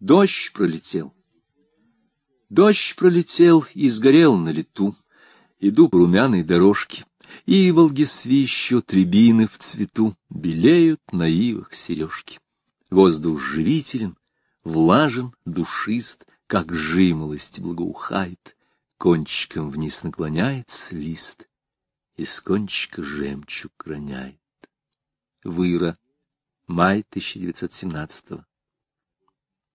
Дождь пролетел. Дождь пролетел и сгорел на лету. Иду по румяной дорожке. Иволги свищут, рябины в цвету, Белеют на ивах сережки. Воздух живителен, влажен, душист, Как жимолость благоухает. Кончиком вниз наклоняется лист, Из кончика жемчуг роняет. Выра. Май 1917